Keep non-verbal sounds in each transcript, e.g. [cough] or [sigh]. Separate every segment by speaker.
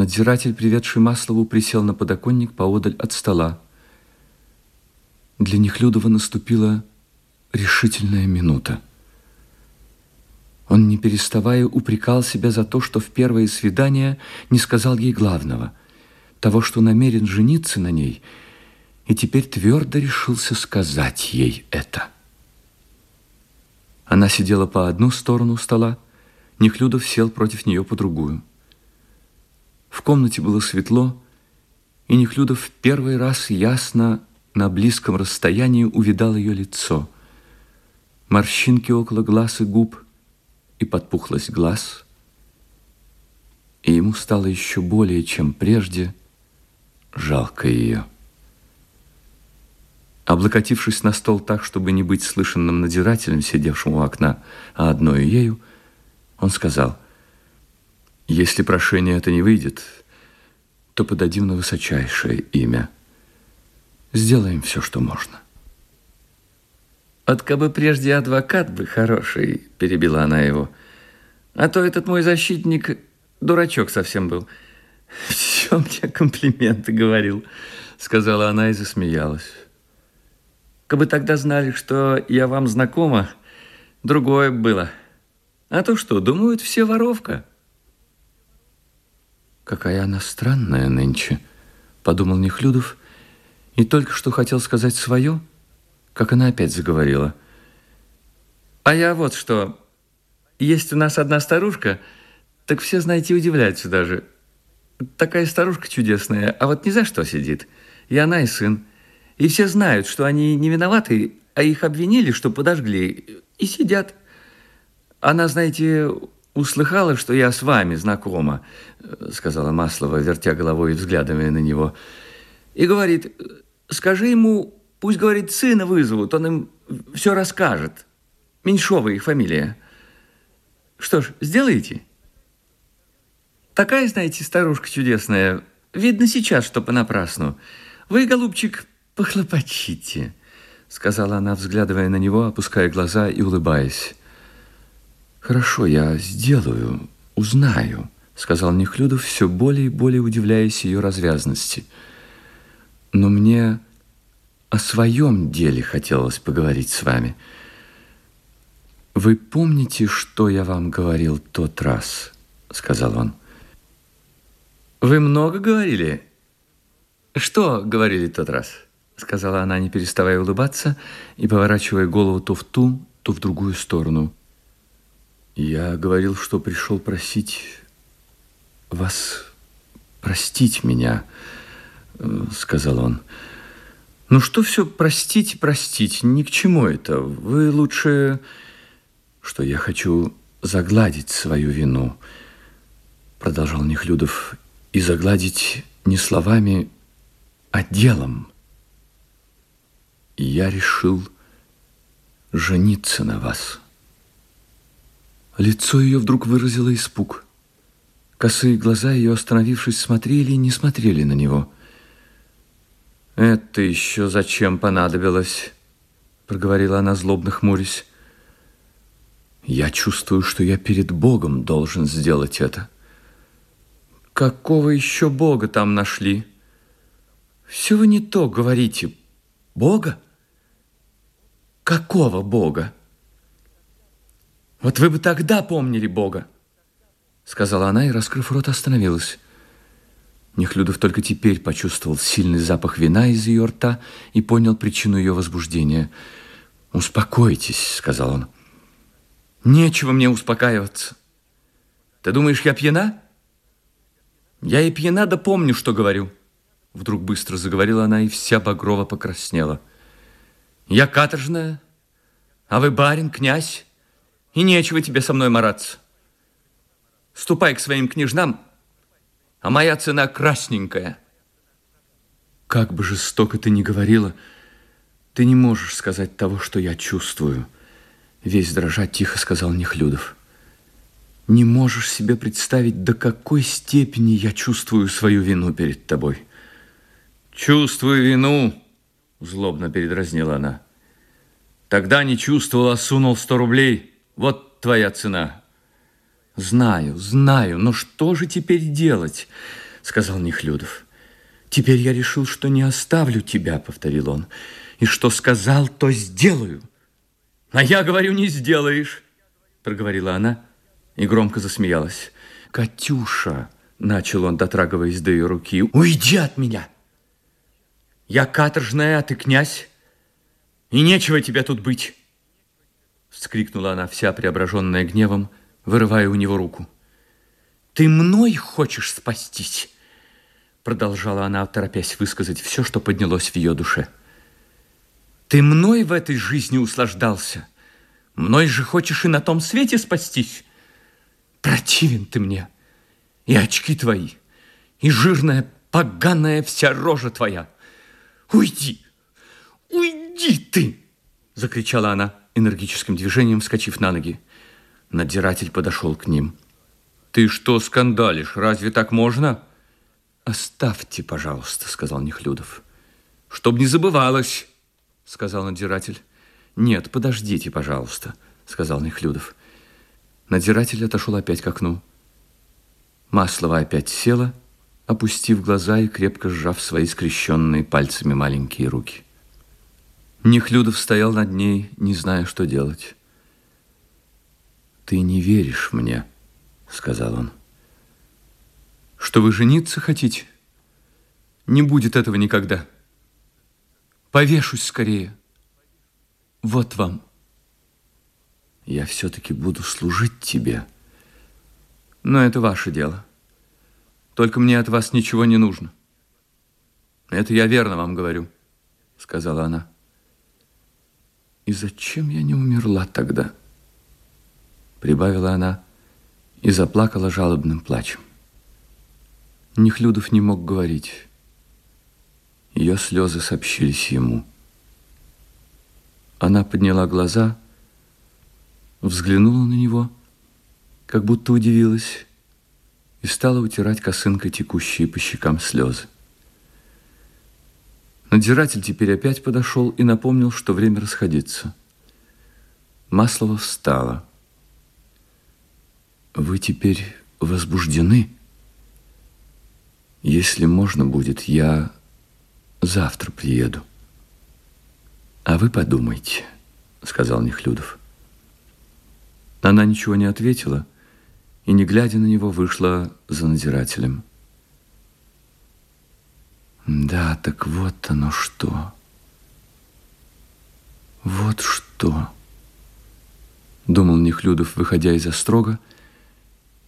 Speaker 1: Надзиратель, приведший Маслову, присел на подоконник поодаль от стола. Для Нехлюдова наступила решительная минута. Он, не переставая, упрекал себя за то, что в первое свидание не сказал ей главного, того, что намерен жениться на ней, и теперь твердо решился сказать ей это. Она сидела по одну сторону стола, Нехлюдов сел против нее по другую. В комнате было светло, и Нехлюдов в первый раз ясно на близком расстоянии увидал ее лицо. Морщинки около глаз и губ – и подпухлость глаз, и ему стало еще более, чем прежде, жалко ее. Облокотившись на стол так, чтобы не быть слышанным надзирателем, сидевшим у окна, а одной ею, он сказал, «Если прошение это не выйдет, то подадим на высочайшее имя. Сделаем все, что можно».
Speaker 2: «Вот кабы прежде адвокат бы хороший», – перебила она его. «А то этот мой защитник дурачок совсем был. [laughs] Все мне комплименты говорил», – сказала она и засмеялась. «Кабы тогда знали, что я вам знакома, другое было. А то что, думают, все воровка».
Speaker 1: «Какая она странная нынче», – подумал Нехлюдов, и только что хотел сказать свое – как она опять заговорила.
Speaker 2: А я вот что. Есть у нас одна старушка, так все, знаете, удивляются даже. Такая старушка чудесная, а вот ни за что сидит. И она, и сын. И все знают, что они не виноваты, а их обвинили, что подожгли. И сидят. Она, знаете, услыхала, что я с вами знакома, сказала Маслова, вертя головой и взглядывая на него. И говорит, скажи ему, Пусть, говорит, сына вызовут, он им все расскажет. Меньшова их фамилия. Что ж, сделаете? Такая, знаете, старушка чудесная. Видно сейчас, что понапрасну. Вы, голубчик, похлопочите, сказала она, взглядывая на него, опуская глаза и улыбаясь.
Speaker 1: Хорошо, я сделаю, узнаю, сказал Нехлюдов, все более и более удивляясь ее развязности. Но мне о своем деле хотелось поговорить с вами. Вы помните, что я вам говорил тот раз, сказал он.
Speaker 2: Вы много говорили? Что говорили тот раз? сказала она, не переставая улыбаться и поворачивая голову то в ту, то в другую сторону.
Speaker 1: Я говорил, что пришел просить вас простить меня, э, сказал он. Ну что все простить, простить? Ни к чему это. Вы лучше... Что я хочу загладить свою вину, продолжал Нехлюдов, и загладить не словами, а делом. И я решил жениться на вас. Лицо ее вдруг выразило испуг. Косые глаза ее, остановившись, смотрели и не смотрели на него –
Speaker 2: «Это еще зачем понадобилось?» проговорила она, злобно хмурясь.
Speaker 1: «Я чувствую, что я перед Богом должен сделать это».
Speaker 2: «Какого еще Бога там нашли?» «Все вы не то говорите. Бога? Какого Бога?» «Вот вы бы тогда помнили Бога!» Сказала она и, раскрыв рот, остановилась.
Speaker 1: Нехлюдов только теперь почувствовал сильный запах вина из ее рта и понял причину ее возбуждения. «Успокойтесь», — сказал он.
Speaker 2: «Нечего мне успокаиваться. Ты думаешь, я пьяна?» «Я и пьяна, да помню, что говорю». Вдруг быстро заговорила она, и вся Багрова покраснела. «Я каторжная, а вы барин, князь, и нечего тебе со мной мараться. Ступай к своим княжнам, а моя цена красненькая.
Speaker 1: Как бы жестоко ты ни говорила, ты не можешь сказать того, что я чувствую. Весь дрожа тихо сказал Нехлюдов. Не можешь себе представить, до какой степени я чувствую свою вину перед тобой.
Speaker 2: Чувствую вину, злобно передразнила она. Тогда не чувствовал, а сунул сто рублей. Вот твоя цена.
Speaker 1: Знаю, знаю, но что же теперь делать? сказал Нехлюдов. Теперь я решил, что не оставлю тебя, повторил он. И что сказал, то сделаю. А я говорю, не сделаешь, проговорила она и громко засмеялась. Катюша, начал он, дотрагиваясь до ее руки, уйди от меня. Я каторжная, а ты князь, и нечего тебе тут быть. Вскрикнула она, вся преображенная гневом, вырывая у него руку. Ты мной хочешь спастись? Продолжала она, торопясь высказать все, что поднялось в ее душе. Ты мной в этой жизни услаждался. Мной же хочешь и на том свете спастись. Противен ты мне. И очки твои, и жирная, поганая вся рожа твоя. Уйди, уйди ты! Закричала она энергическим движением, вскочив на ноги. Надзиратель подошел к ним. Ты что скандалишь? Разве так можно? Оставьте, пожалуйста, сказал Нехлюдов. Чтоб не забывалось, сказал надзиратель. Нет, подождите, пожалуйста, сказал Нехлюдов. Надзиратель отошел опять к окну. Маслова опять села, опустив глаза и крепко сжав свои скрещенные пальцами маленькие руки. Нехлюдов стоял над ней, не зная, что делать. «Ты не веришь мне», — сказал он. «Что вы жениться хотите? Не будет этого никогда. Повешусь скорее. Вот вам. Я все-таки буду служить тебе. Но это ваше дело. Только мне от вас ничего не нужно. Это я верно вам говорю», — сказала она. И зачем я не умерла тогда? Прибавила она и заплакала жалобным плачем. Нехлюдов не мог говорить. Ее слезы сообщились ему. Она подняла глаза, взглянула на него, как будто удивилась, и стала утирать косынкой текущие по щекам слезы. Надзиратель теперь опять подошел и напомнил, что время расходиться. Маслова встала. «Вы теперь возбуждены? Если можно будет, я завтра приеду». «А вы подумайте», — сказал Нехлюдов. Она ничего не ответила и, не глядя на него, вышла за надзирателем. Да, так вот оно что. Вот что. Думал Нехлюдов, выходя из острога,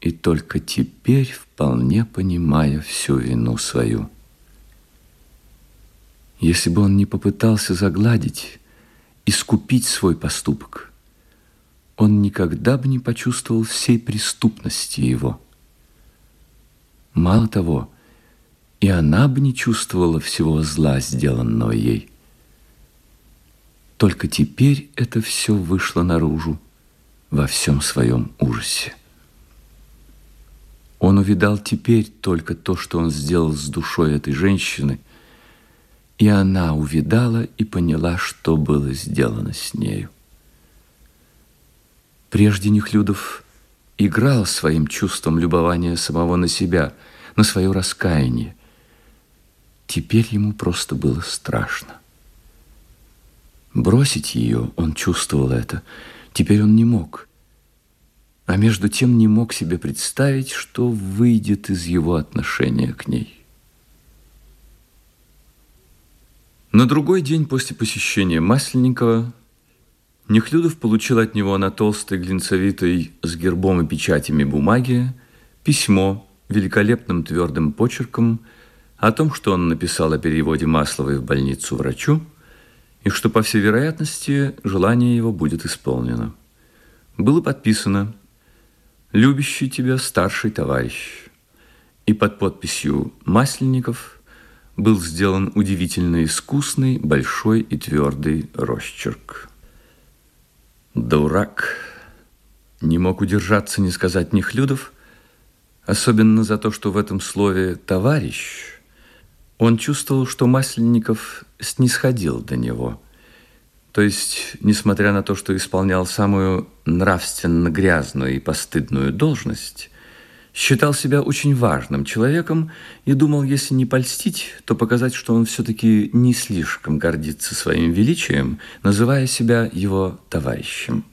Speaker 1: и только теперь вполне понимая всю вину свою. Если бы он не попытался загладить, искупить свой поступок, он никогда бы не почувствовал всей преступности его. Мало того, и она бы не чувствовала всего зла, сделанного ей. Только теперь это все вышло наружу во всем своем ужасе. Он увидал теперь только то, что он сделал с душой этой женщины, и она увидала и поняла, что было сделано с нею. Прежде Нехлюдов играл своим чувством любования самого на себя, на свое раскаяние, Теперь ему просто было страшно. Бросить ее, он чувствовал это, теперь он не мог. А между тем не мог себе представить, что выйдет из его отношения к ней. На другой день после посещения Масленникова Нехлюдов получил от него на толстой глинцевитой с гербом и печатями бумаге письмо великолепным твердым почерком – о том, что он написал о переводе Масловой в больницу врачу, и что, по всей вероятности, желание его будет исполнено. Было подписано «Любящий тебя старший товарищ». И под подписью «Масленников» был сделан удивительно искусный, большой и твердый росчерк. Дурак! Не мог удержаться не сказать Нехлюдов, особенно за то, что в этом слове «товарищ» Он чувствовал, что Масленников снисходил до него. То есть, несмотря на то, что исполнял самую нравственно грязную и постыдную должность, считал себя очень важным человеком и думал, если не польстить, то показать, что он все-таки не слишком гордится своим величием, называя себя его товарищем.